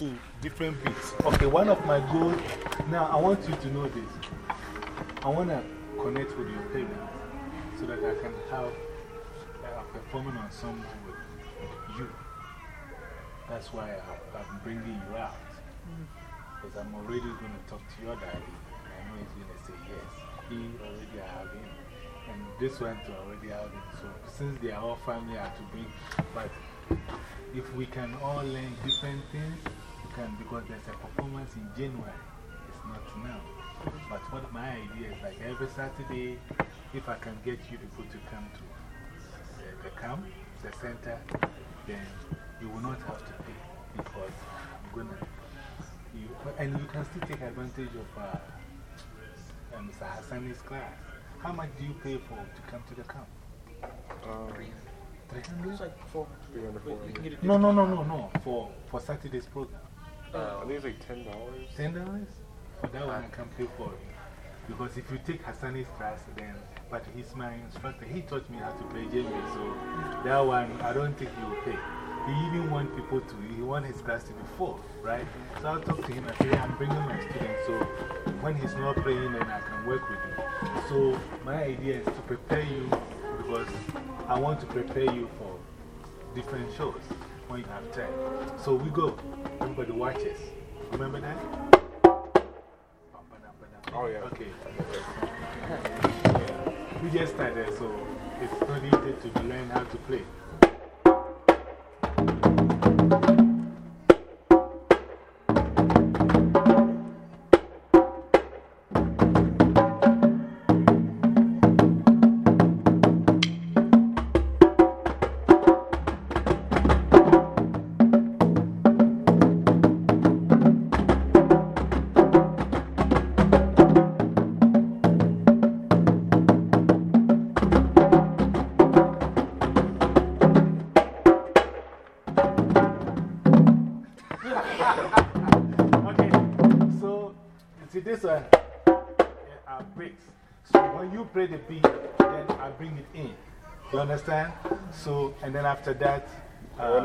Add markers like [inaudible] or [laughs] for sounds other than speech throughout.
to different beats. Okay, one of my goals, now I want you to know this. I want to connect with your parents so that I can have a performing ensemble with you. That's why I, I'm bringing you out. Mm-hmm. Because I'm already going to talk to your daddy. And I know he's going to say yes. He already have him. And this one too already have him. So since they are all family, I have to bring. But if we can all learn different things, can, because there's a performance in January. It's not now. But what my idea is like every Saturday, if I can get you people to come to the, the camp, the center, then you will not have to pay because I'm going to. You, and you can still take advantage of uh, um, Mr. Hassani's class. How much do you pay for to come to the camp? Um, 300? It's like four. 300, Wait, we can get it. No, no, no, no, no. For, for Saturday's program. Um, I think it's like $10. Ten dollars? For that one, I can pay for it. Because if you take Hassani's class, then, but he's my instructor. He taught me how to play djembe, so that one, I don't think he will pay. He even want people to, he want his class to be full, right? So I'll talk to him and say, I'm bringing my students, so when he's not playing, then I can work with you. So my idea is to prepare you because I want to prepare you for different shows when you have time. So we go. Everybody watches. Remember that? Oh, yeah. Okay. Yeah. We just started, so it's not easy to learn how to play. You understand? So, and then after that, Uh,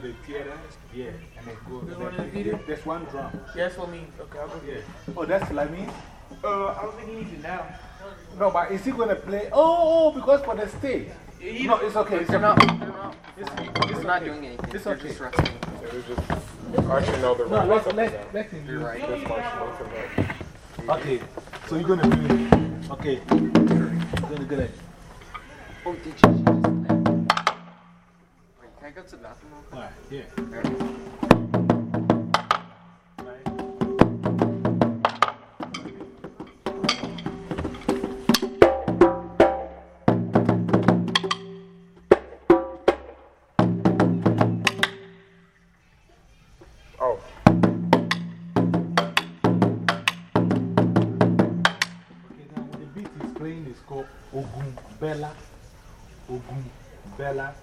to the back to the theater, yeah, and then go. The one in the there- There's one drum. Yes, for me. Okay, I'll go Yeah. get it. Oh, that's Lamin? Uh, I don't think he needs it now. No, but is he going to play? Oh, oh, because for the stage. No, it's okay. It's They're okay. not, they're not, It's, they're it's not okay. doing anything. It's they're okay. just resting. It was just, I actually know the No, right let, up let, and let him You're right. This much. Okay, so you're going to do it. Okay. You're going to get it. Oh, did you just play? Wait, can I go to the bathroom? Alright, yeah. Oh, Okay, now the beat is playing is called Ogun Bella. Ogun Bella.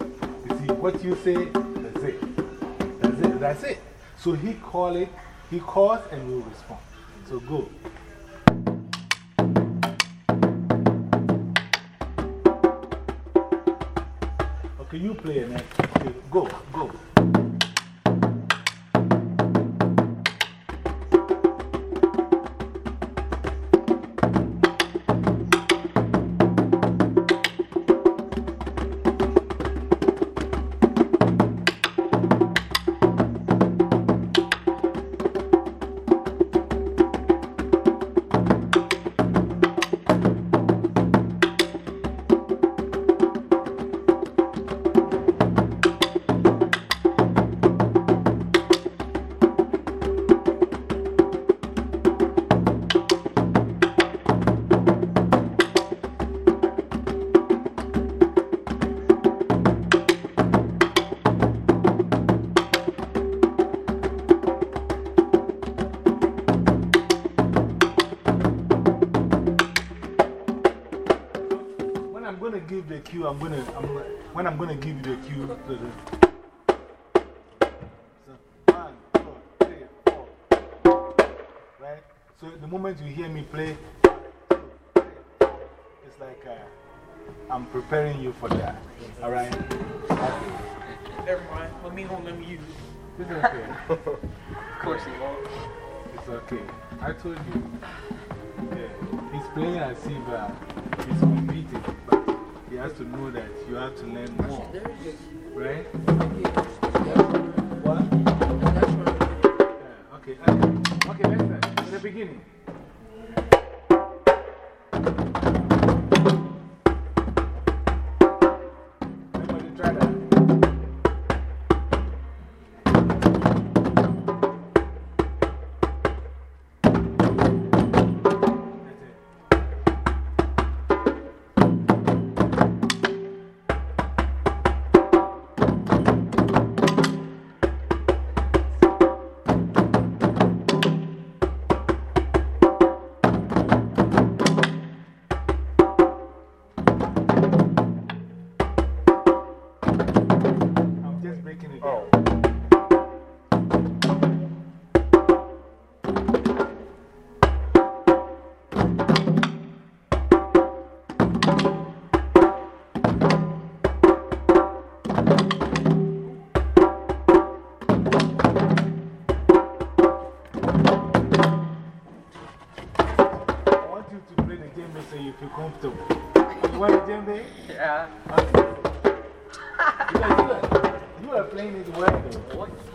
You see, what you say, that's it. That's it. That's it. So he call it, he calls and we'll respond. So go. Okay, you play next. Okay, go, go. I'm going to, I'm, when I'm going to give you the cue, the, the, so, one, two, three, four. Right? So the moment you hear me play, one, two, three, four, it's like uh, I'm preparing you for that. All right? Okay. Never mind. Let me hold them you. It's okay. Of course he won't. It's okay. I told you. Yeah. He's playing as if uh, he's competing, but he has to know that you have to learn more. Right? What? Yeah, okay. Okay, okay let's start. In the beginning. Comfortable. You want the djembe? Yeah. Okay. Because you are, you are playing it well though.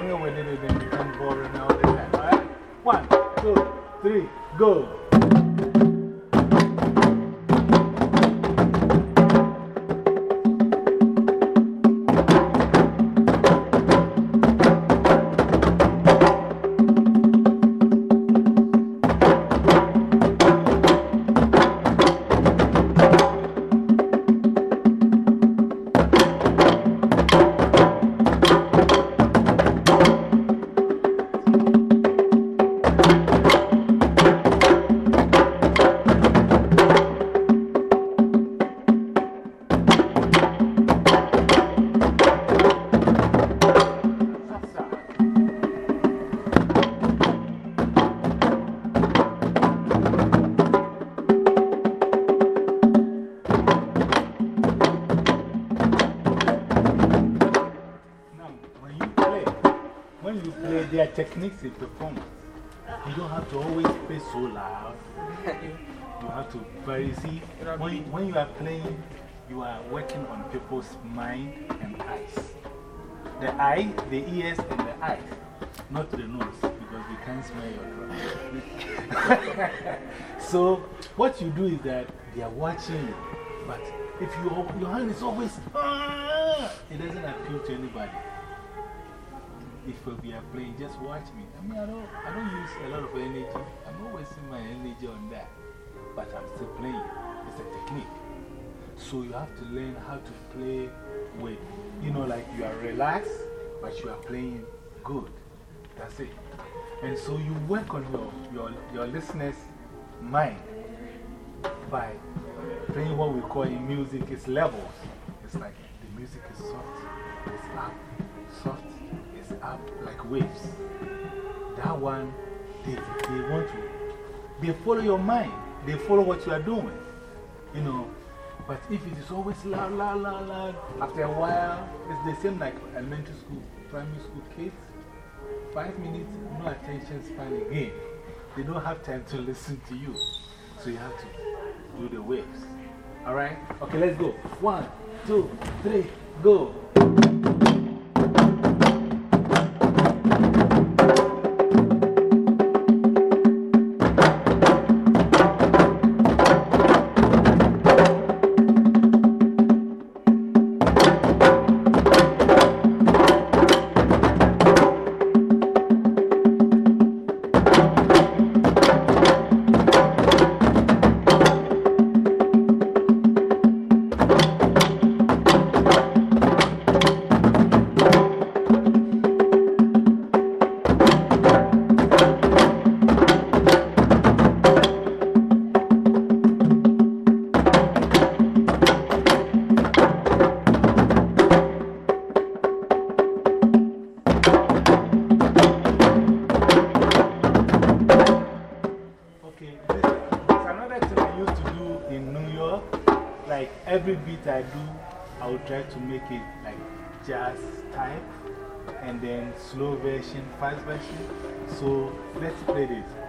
we now. One, two, three, go. Techniques in performance. You don't have to always play so loud. You have to, you see, when, you- when you are playing, you are working on people's mind and eyes. The eye, the ears, and the eyes, not the nose, because they can't smell your drum. [laughs] so, what you do is that they are watching you, but if you, your hand is always, "Ah," it doesn't appeal to anybody. If we are playing, just watch me. I mean, I don't, I don't use a lot of energy. I'm not wasting my energy on that. But I'm still playing. It's a technique. So you have to learn how to play with, you know, like you are relaxed, but you are playing good. That's it. And so you work on your, your, your listener's mind by playing what we call in music is levels. It's like the music is soft, it's up, soft, up, like waves. That one, they, they want to, they follow your mind, they follow what you are doing, you know. But if it is always loud, loud, loud, loud, after a while, it's the same like elementary school, primary school kids. Five minutes, no attention span again. They don't have time to [laughs] listen to you. So you have to do the waves. Alright? Okay, let's go. One, two, three, go. Thank you. Jazz type and then slow version, fast version. So let's play this.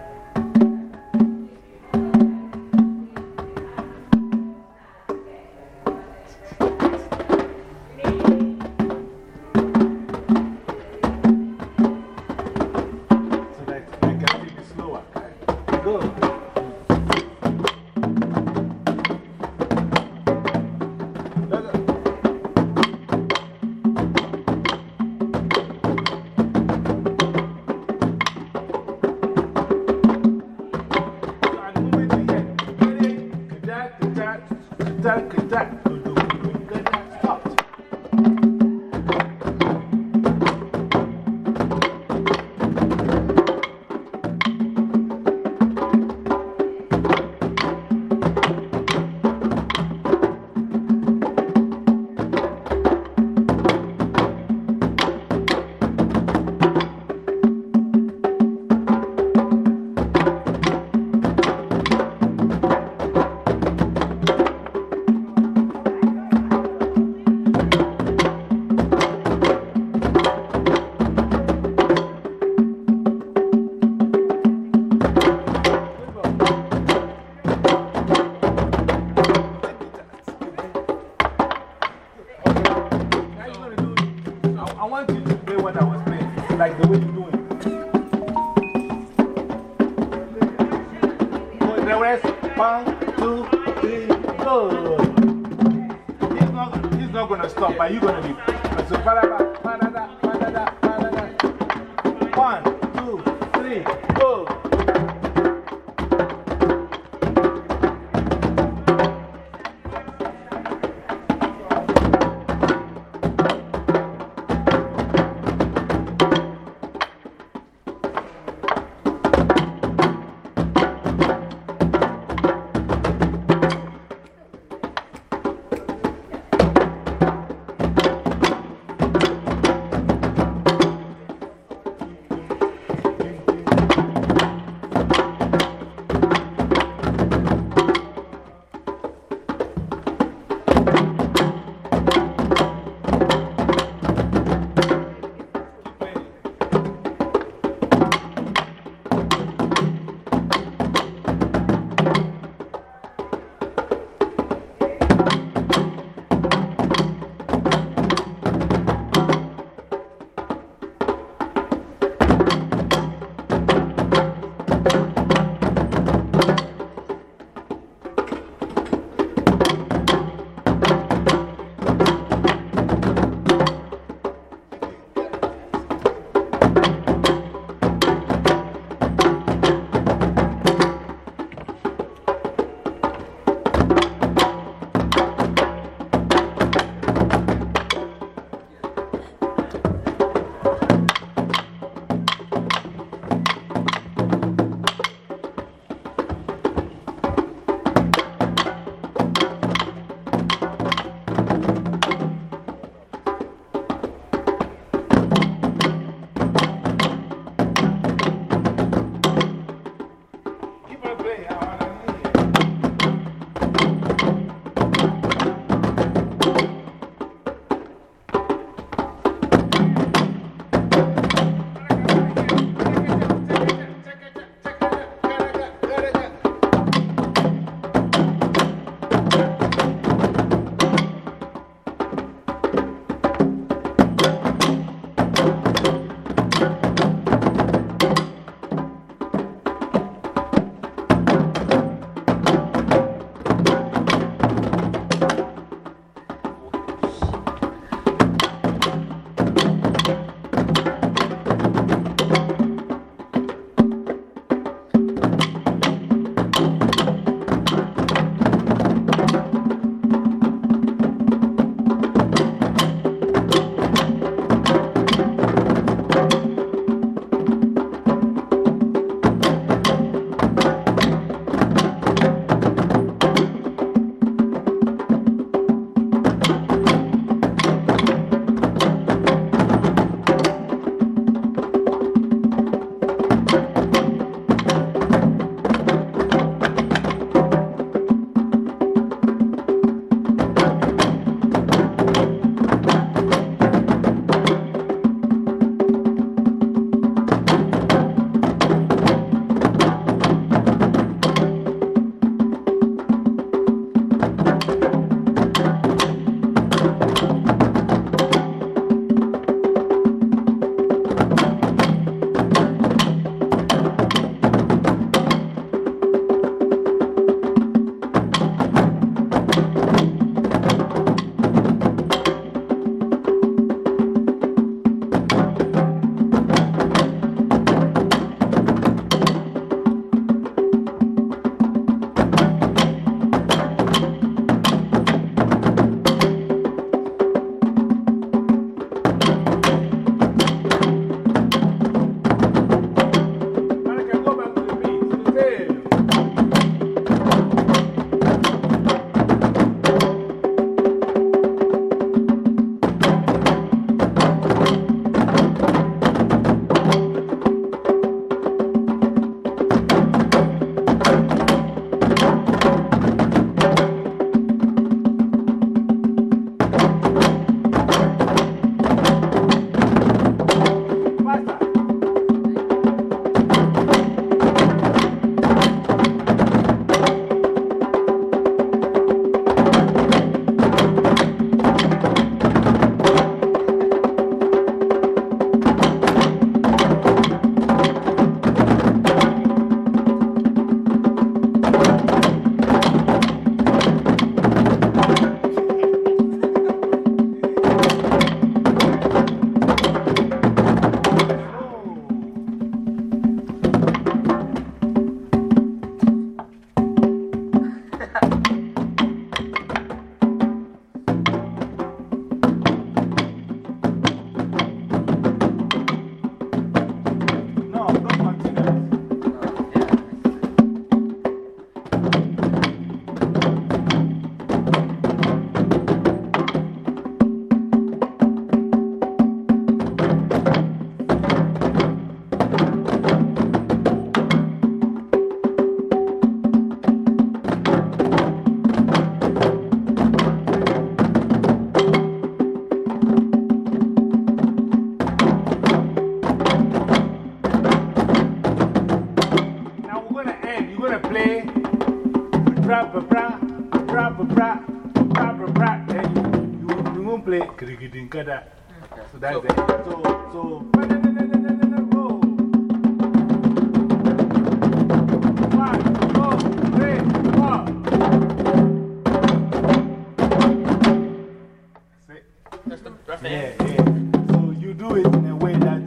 That's the, that's the Yeah, yeah. So you do it in a way that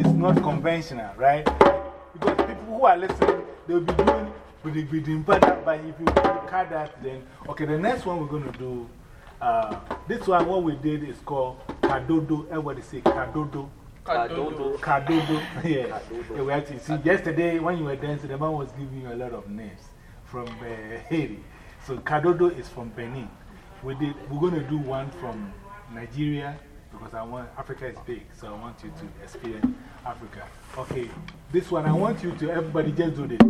is not conventional, right? Because people who are listening, they'll be doing with the bidding, but but if you cut that, then okay. The next one we're going to do, uh, this one, what we did is called Kadodo. Everybody say Kadodo. Kadodo. Kadodo. [laughs] yeah. Kadodo. yeah we actually, see, yesterday when you were dancing, the man was giving you a lot of names from uh, Haiti. So Kadodo is from Benin. We did, we're going to do one from Nigeria because I want, Africa is big, so I want you to experience Africa. Okay, this one, I want you to, everybody just do this.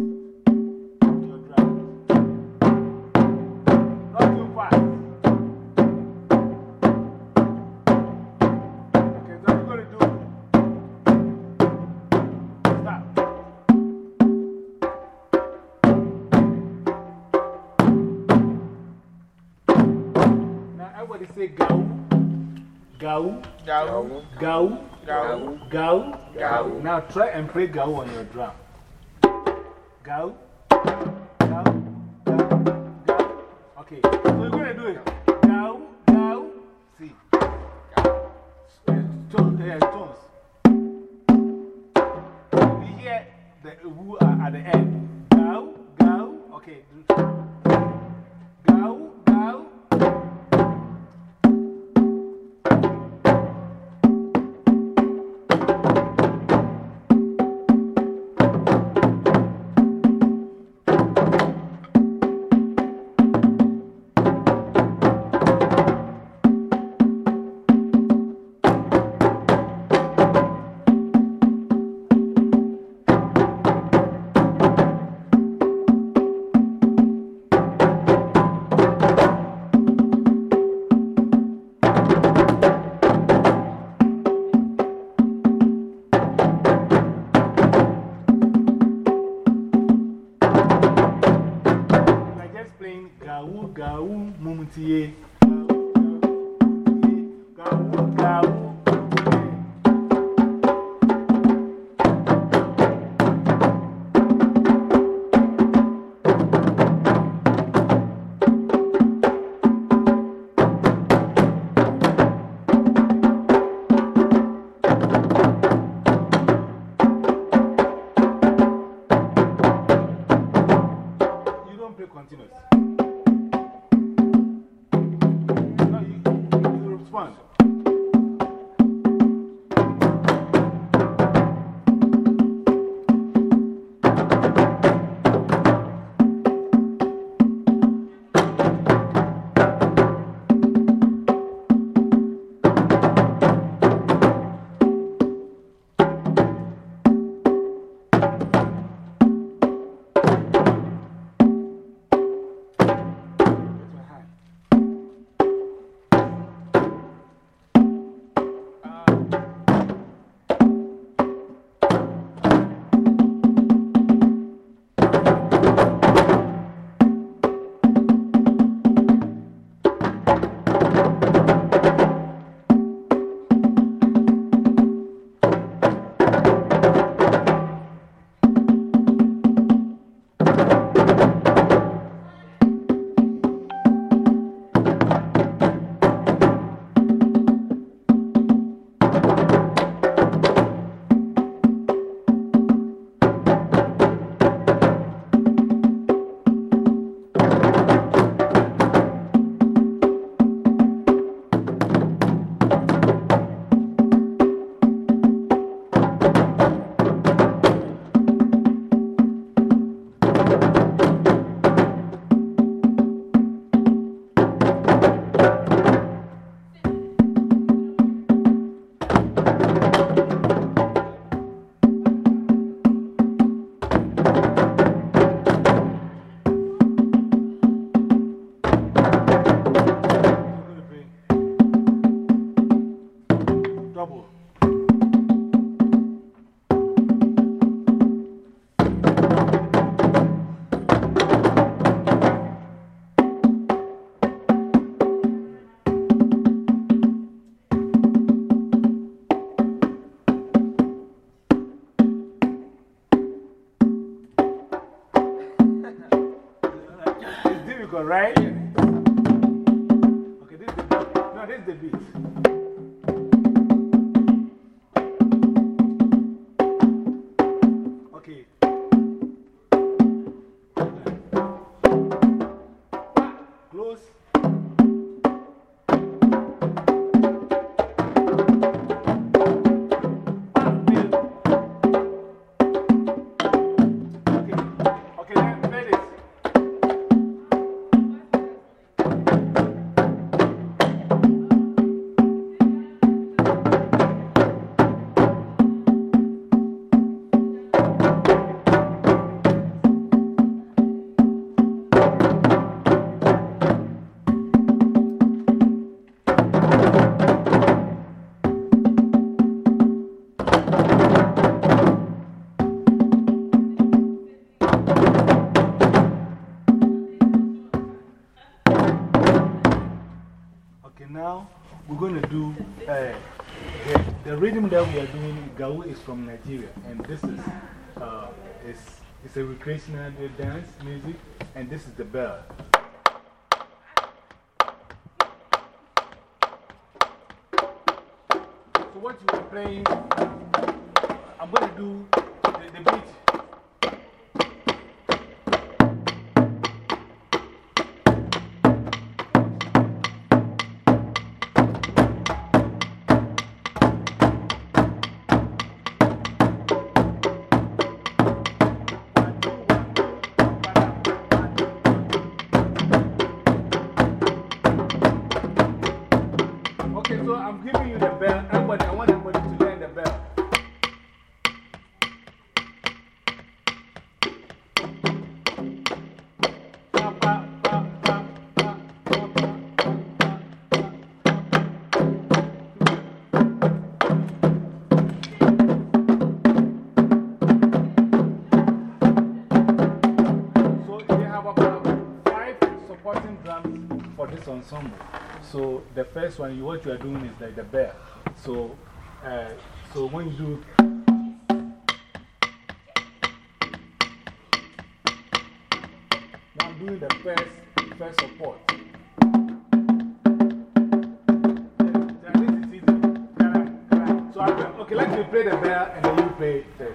Everybody say gau. Gau. Gau. Gao. Gau. Gao. Now try and play gau on your drum. Gau. Gau. Gau. Gau. Okay, so you're going to do it. Gau. Gau. See. Tones. Uh, tones. You hear the woo uh, at the end. Gau. Gau. Okay. Is from Nigeria, and this is uh, it's, it's a recreational dance music, and this is the bell. So, what you are playing, I'm going to do ensemble. So the first one, you, what you are doing is like the bell. So, uh, so when you do. Now I'm doing the first, first support. So, I, okay, let me play the bell and then you play the,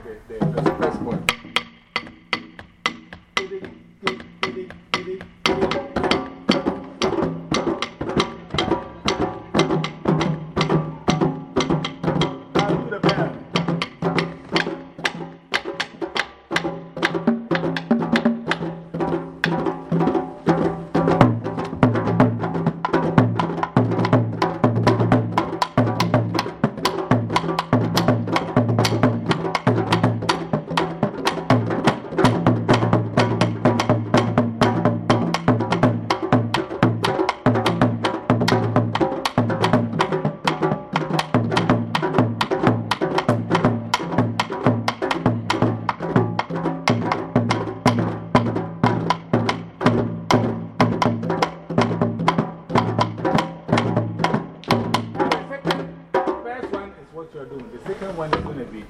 is what you are doing. The second one is going to be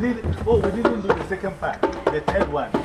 did, oh, we didn't do the second part, the third one.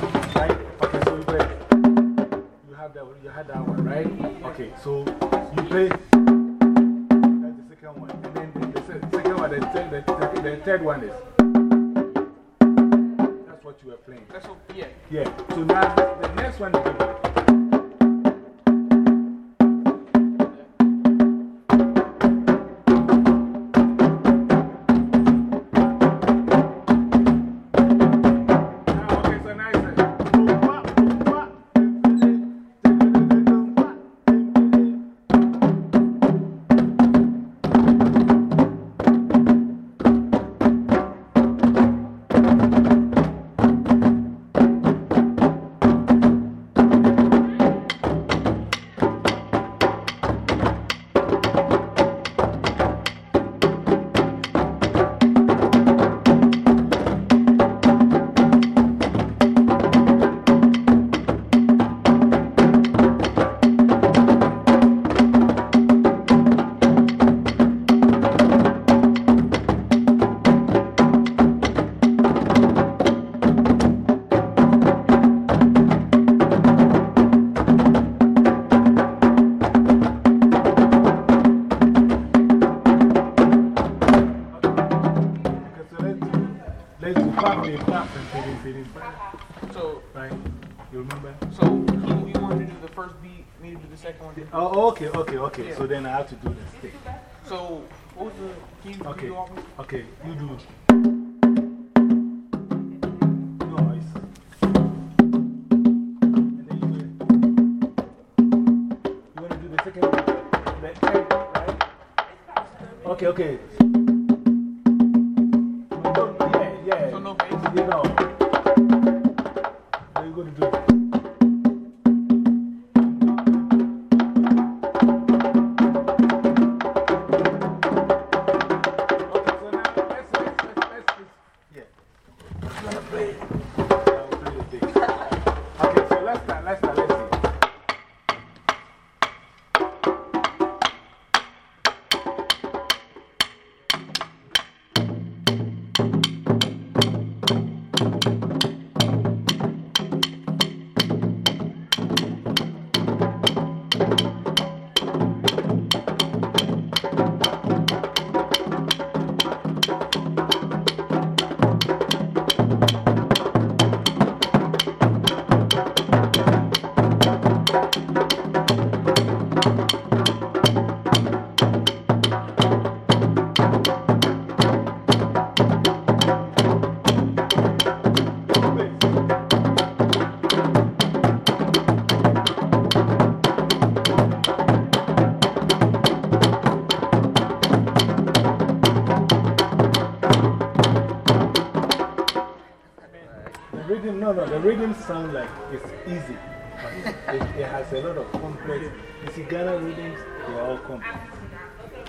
no, the rhythm sounds like it's easy. But it, it, has a lot of complex. You see, Ghana rhythms, they're all complex.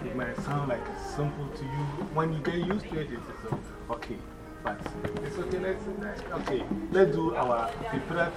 It might sound like it's simple to you. When you get used to it, it's okay. But it's okay, let's, okay, let's do our pipra.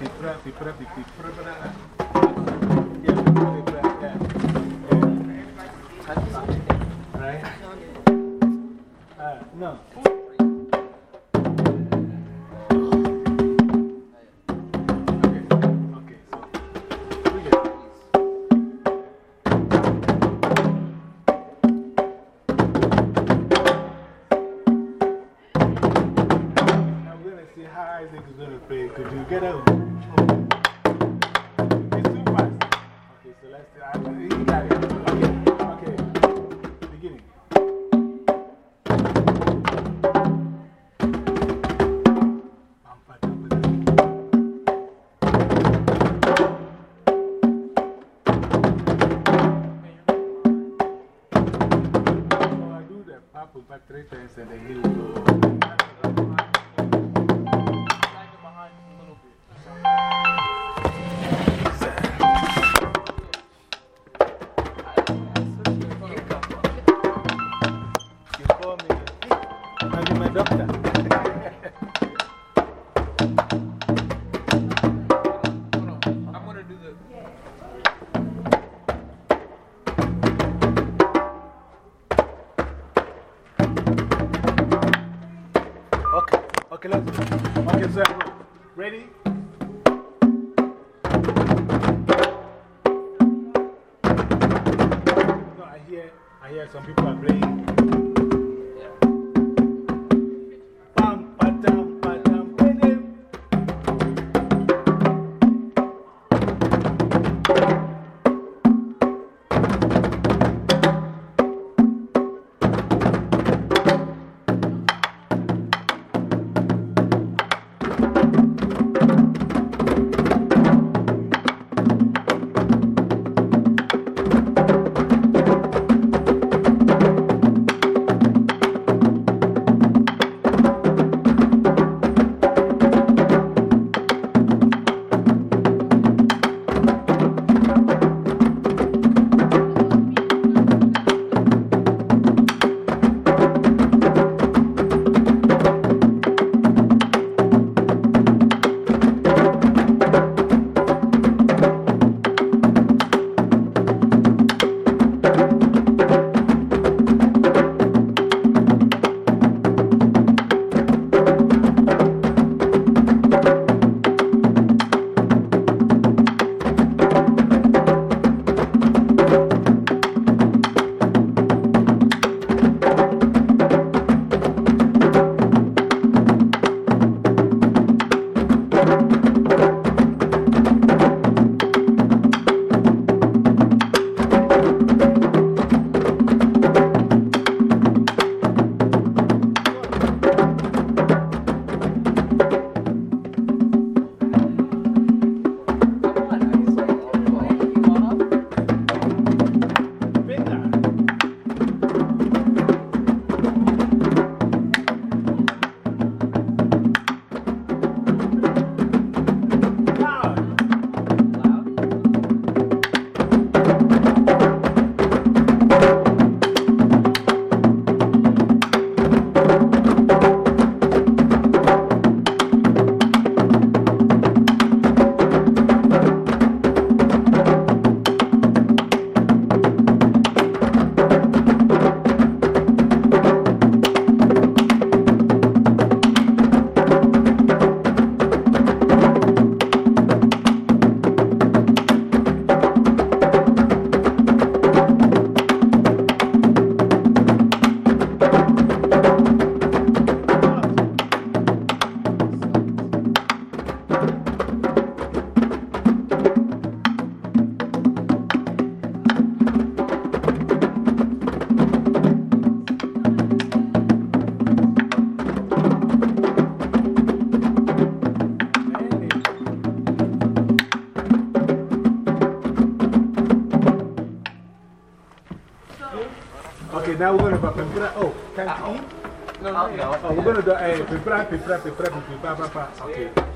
Okay, now we're going to pepper. Oh, can you eat? No, no, no. Oh, we're going to do eh, pepper, pepper, pepper, pepper, pepper. Okay.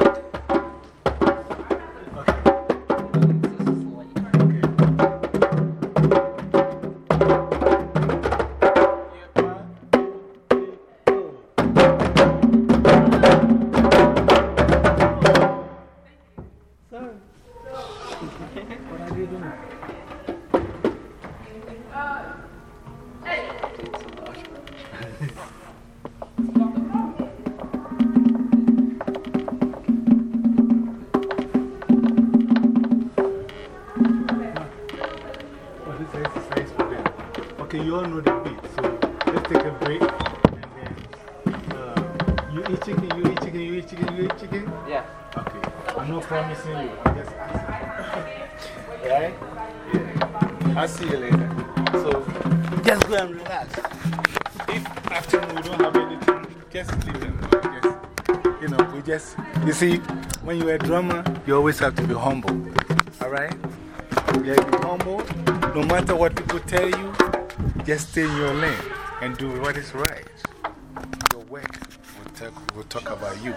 You have to be humble. Alright? Yeah, be humble. No matter what people tell you, just stay in your lane and do what is right. Your work will talk, will talk about you.